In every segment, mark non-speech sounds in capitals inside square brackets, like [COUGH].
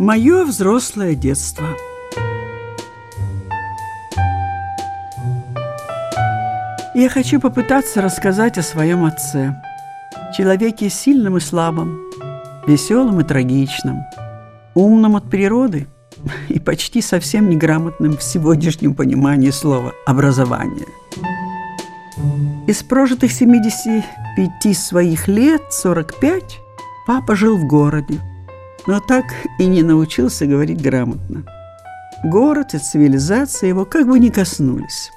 Мое взрослое детство. Я хочу попытаться рассказать о своем отце. Человеке сильном и слабом, веселым и трагичным, умным от природы [LAUGHS] и почти совсем неграмотным в сегодняшнем понимании слова «образование». Из прожитых 75 своих лет 45 папа жил в городе, но так и не научился говорить грамотно. Город и цивилизация его как бы не коснулись.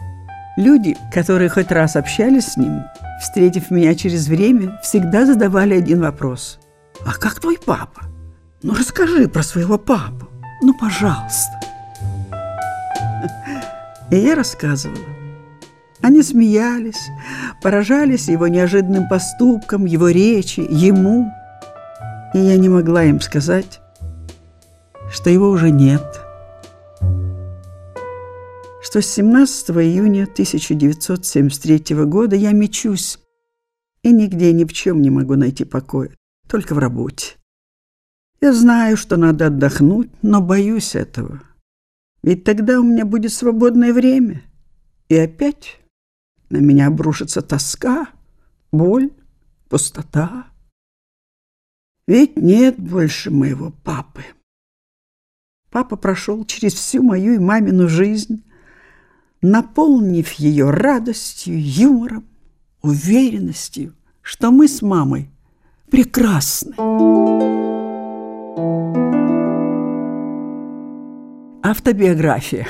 Люди, которые хоть раз общались с ним, встретив меня через время, всегда задавали один вопрос. «А как твой папа? Ну, расскажи про своего папу. Ну, пожалуйста». И я рассказывала. Они смеялись, поражались его неожиданным поступкам, его речи, ему. И я не могла им сказать, что его уже нет – что с 17 июня 1973 года я мечусь и нигде ни в чем не могу найти покоя, только в работе. Я знаю, что надо отдохнуть, но боюсь этого. Ведь тогда у меня будет свободное время, и опять на меня обрушится тоска, боль, пустота. Ведь нет больше моего папы. Папа прошел через всю мою и мамину жизнь, наполнив ее радостью, юмором, уверенностью, что мы с мамой прекрасны. Автобиография.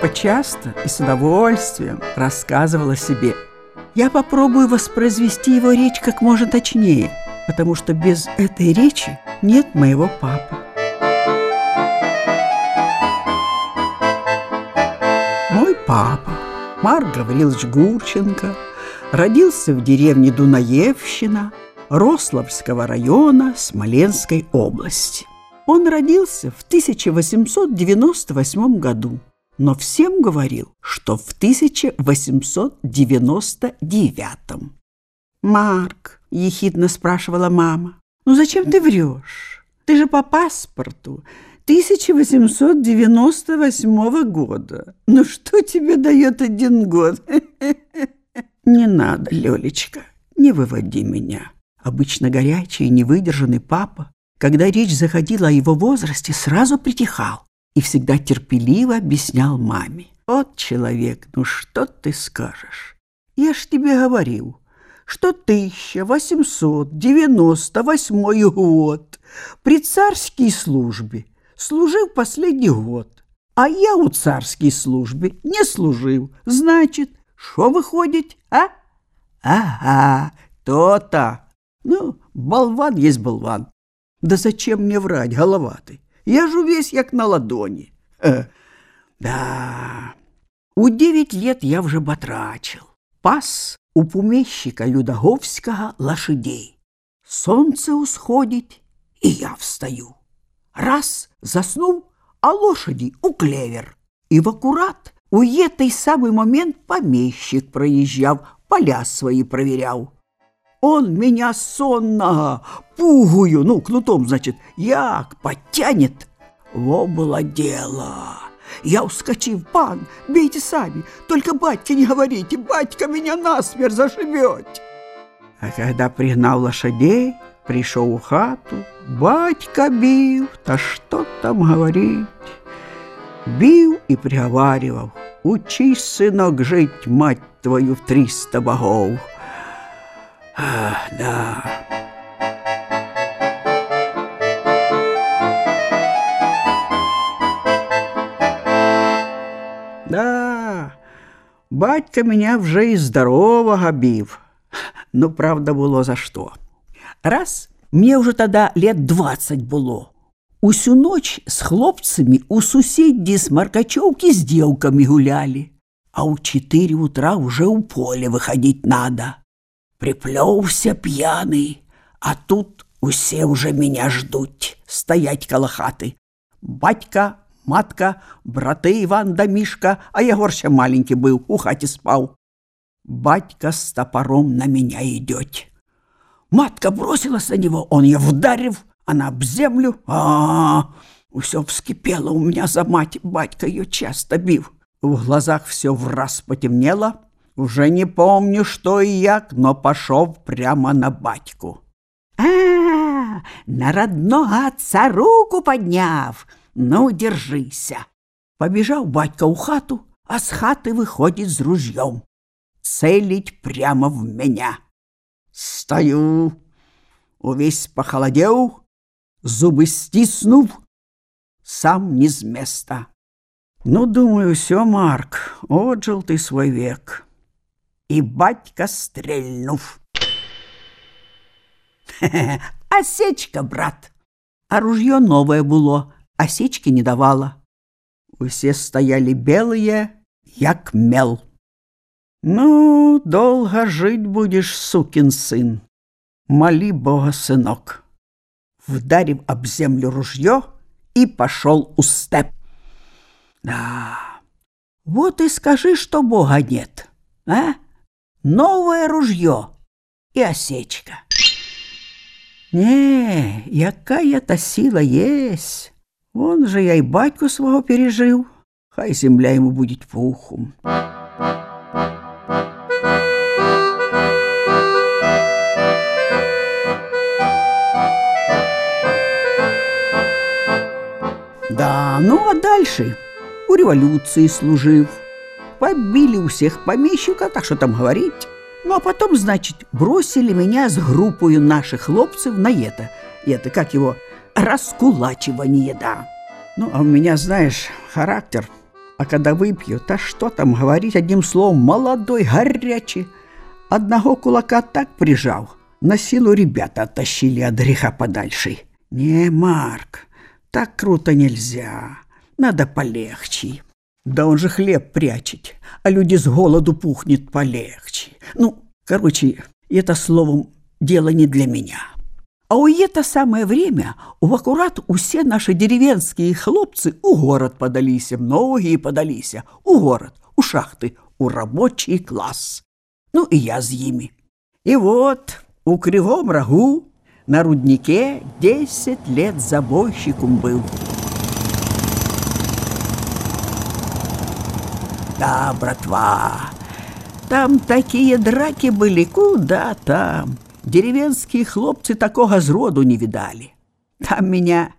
Папа часто и с удовольствием рассказывал о себе. Я попробую воспроизвести его речь как можно точнее, потому что без этой речи нет моего папы. Мой папа, Марк Гаврилович Гурченко, родился в деревне Дунаевщина Рославского района Смоленской области. Он родился в 1898 году но всем говорил, что в 1899. «Марк», — ехидно спрашивала мама, — «ну зачем ты врешь? Ты же по паспорту 1898 года. Ну что тебе дает один год?» [LAUGHS] «Не надо, Лёлечка, не выводи меня». Обычно горячий и невыдержанный папа, когда речь заходила о его возрасте, сразу притихал и всегда терпеливо объяснял маме. «Вот человек, ну что ты скажешь? Я ж тебе говорил, что 1898 год при царской службе служил последний год, а я у царской службе не служил. Значит, что выходит, а? Ага, то-то. Ну, болван есть болван. Да зачем мне врать, головатый? Я ж увесь як на ладони. Э, да, у девять лет я вже батрачил. Пас у помещика Людаговского лошадей. Солнце усходит, и я встаю. Раз заснул, а лошади у клевер. И в аккурат у этой самый момент помещик проезжав, поля свои проверял. Он меня сонного пугую, ну, кнутом, значит, як подтянет. Во было дело. Я ускочив, пан, бейте сами, только батьке не говорите, батька меня насмерть зашибет. А когда пригнал лошадей, пришел в хату, батька бил, да что там говорить. Бил и приговаривал, учись, сынок, жить, мать твою, в триста богов. Ах, да. Да, батька меня вже і здорового бив. Ну, правда, було за що. Раз мне уже тогда лет двадцать было. Усю ночь с хлопцами у соседей с Маркачевки с девками гуляли, а у четыре утра уже у поля выходить надо. Приплёўся п'яный, а тут Усе уже меня ждуть, стаять каля хаты. Батька, матка, браты Іван да Мішка, а Егор ще маленький был, у хаті спал. Батька с топором на меня идет. Матка бросилась на него, он ее вдарив, она об землю. А, -а, -а все вскипело у меня за мать, батька ее часто бив. В глазах все в раз потемнело, уже не помню, что и як, но пошел прямо на батьку. А, -а, -а на родного отца руку подняв. Ну, держися. Побежал батька у хату, а с хаты выходит с ружьем. Целить прямо в меня. Стою, увесь похолодел, зубы стиснув, сам не с места. Ну, думаю, все, Марк, отжил ты свой век. И батька стрельнув. [LAUGHS] Осечка, брат. А ружье новое было, осечки не давало. Усе стояли белые, як мел. Ну, долго жить будешь, сукин сын. Моли Бога, сынок. Вдарив об землю ружье и пошел у степ. Да, вот и скажи, что Бога нет, а? Новое ружье и осечка. Не, якая-то сила есть. Он же я и батьку свого пережил. Хай земля ему будет пухом. Да, ну а дальше у революции служив. Побили у всех помещика, так что там говорить. Ну а потом, значит, бросили меня с группой наших хлопцев на это. Это, как его, раскулачивание, да. Ну, а у меня, знаешь, характер. А когда выпью, то что там говорить одним словом, молодой, горячий. Одного кулака так прижал, на силу ребята оттащили от греха подальше. Не, Марк, так круто нельзя, надо полегче. Да он же хлеб прячет, а люди с голоду пухнет полегче. Ну, короче, это словом дело не для меня. А у это самое время у аккурат усе наши деревенские хлопцы у город подались, многие подались, у город, у шахты, у рабочий класс. Ну и я с ними. И вот у Кривом Рагу на руднике десять лет забойщиком был. Да, братва, там такие драки были, куда там. Деревенские хлопцы такого зроду не видали. Там меня,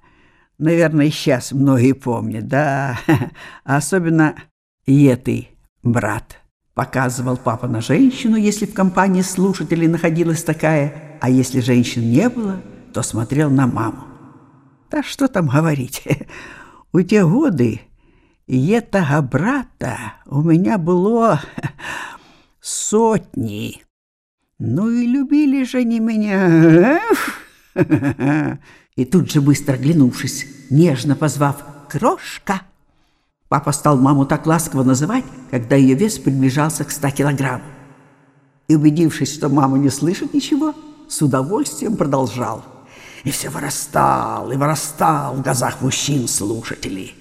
наверное, сейчас многие помнят, да, [LAUGHS] особенно Еты, брат. Показывал папа на женщину, если в компании слушателей находилась такая, а если женщин не было, то смотрел на маму. Да что там говорить, [LAUGHS] у те годы этого брата у меня было сотни. Ну и любили же они меня. И тут же, быстро оглянувшись, нежно позвав «Крошка!», папа стал маму так ласково называть, когда ее вес приближался к ста килограммам. И, убедившись, что мама не слышит ничего, с удовольствием продолжал. И все вырастал, и вырастал в глазах мужчин-слушателей.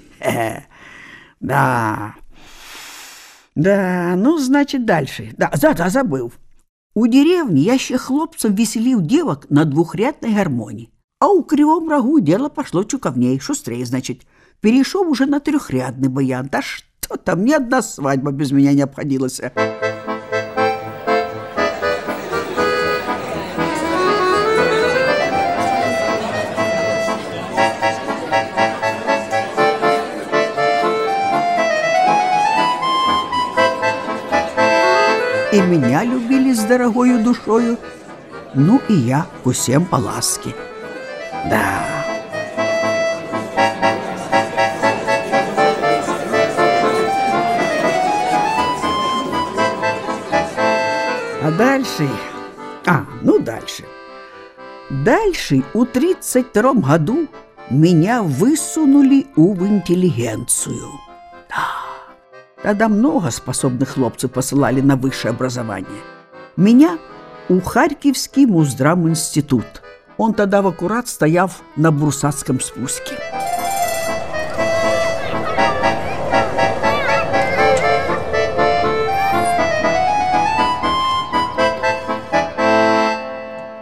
Да, да, ну, значит, дальше. Да, да, да, забыл. У деревні я ще хлопцам веселил девок на двухрядной гармонии. А у кривом рагу дело пошло чуковней, шустрее, значит. Перешел уже на трехрядный баян. Да что там, ни одна свадьба без меня не обходилась. Меня любили с дорогою душою, ну и я к усем по ласке. Да. А дальше... А, ну дальше. Дальше у 32 году меня высунули в интеллигенцию. Да. Тогда много способных хлопцев посылали на высшее образование. Меня у Харьковский Муздрам институт, Он тогда в аккурат стоял на брусацком спуске.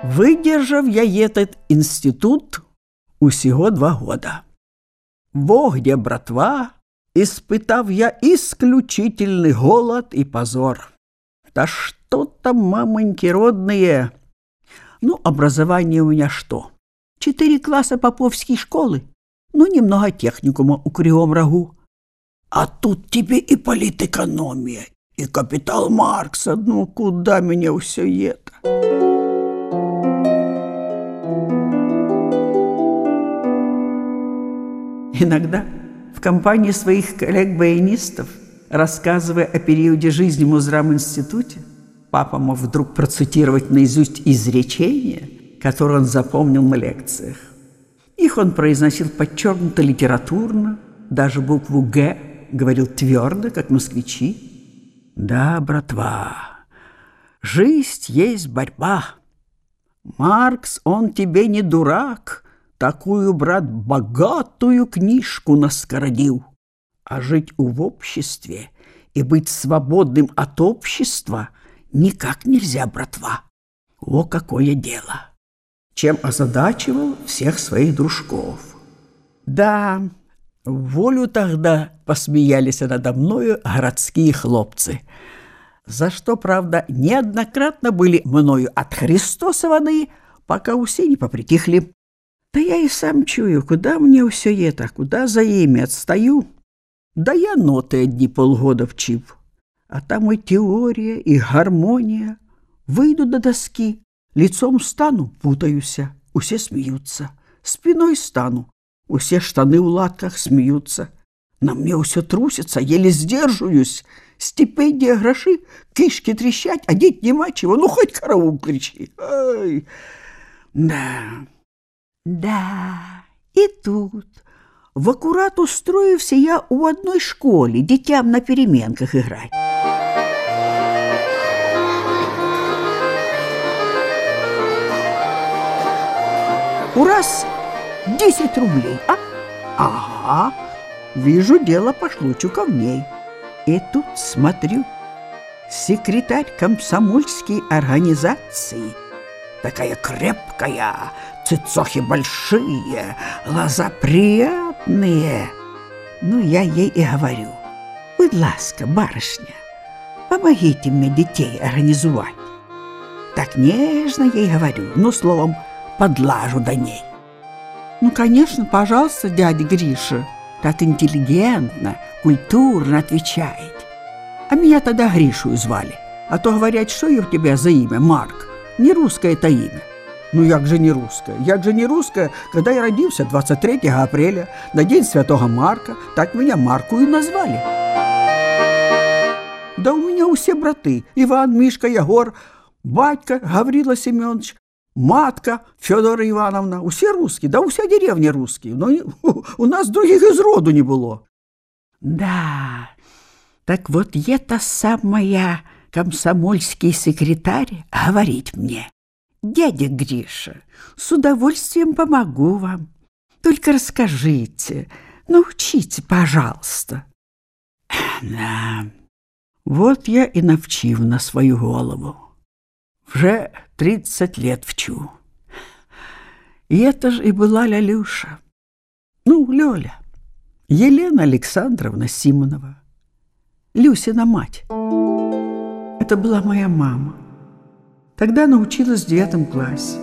Выдержав я этот институт усего два года. Во где, братва, испытав я исключительный голод и позор. Да что там, мамоньки родные! Ну, образование у меня что? Четыре класса поповской школы, ну, немного техникума у Кривом Рагу. А тут тебе и политэкономия, и капитал Маркса. Ну, куда меня все это? Иногда в компании своих коллег-баянистов, рассказывая о периоде жизни в Музрам-институте, папа мог вдруг процитировать наизусть изречения, которые он запомнил на лекциях. Их он произносил подчеркнуто литературно, даже букву «Г» говорил твердо, как москвичи. «Да, братва, жизнь есть борьба. Маркс, он тебе не дурак, Такую, брат, богатую книжку наскородил. А жить в обществе и быть свободным от общества никак нельзя, братва. О, какое дело! Чем озадачивал всех своих дружков. Да, волю тогда посмеялись надо мною городские хлопцы, за что, правда, неоднократно были мною отхристосованы, пока все не попритихли. Да я и сам чую, куда мне все это, куда за ими отстаю. Да я ноты одни полгода вчив, а там и теория, и гармония. Выйду до доски, лицом стану, путаюся, усе смеются. Спиной стану, усе штаны в латках смеются. На мне все трусится, еле сдерживаюсь. Стипендия, гроши, кишки трещать, а деть нема чего, ну хоть караул кричи. Ай, да... Да, и тут, в аккурат устроився я у одной школе детям на переменках играть. У раз десять рублей, а? Ага, вижу, дело пошло чуковней. И тут смотрю, секретарь комсомольской организации, такая крепкая, цицохи большие, глаза приятные. Ну, я ей и говорю, будь ласка, барышня, помогите мне детей организовать. Так нежно ей говорю, ну, словом, подлажу до ней. Ну, конечно, пожалуйста, дядя Гриша, так интеллигентно, культурно отвечает. А меня тогда Гришу звали. А то говорят, что я у тебя за имя, Марк. Не русское это имя. Ну як же не русская? Як же не русская, когда я родился 23 апреля, на день Святого Марка, так меня Марку и назвали. Да у меня все браты, Иван, Мишка, Егор, батька Гаврила Семенович, матка Федора Ивановна, усе русские, да уся деревня русские, но [LAUGHS] у нас других из роду не было. Да, так вот это самая комсомольский секретарь говорит мне. Дядя Гриша, с удовольствием помогу вам. Только расскажите, научите, пожалуйста. Да, вот я и навчив на свою голову. Вже тридцать лет вчу. И это же и была Лялюша. Ну, Лёля, Елена Александровна Симонова, Люсина мать. Это была моя мама. Тогда научилась в девятом классе.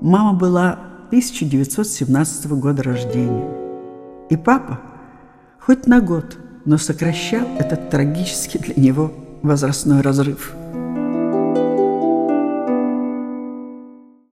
Мама была 1917 года рождения. И папа, хоть на год, но сокращал этот трагический для него возрастной разрыв –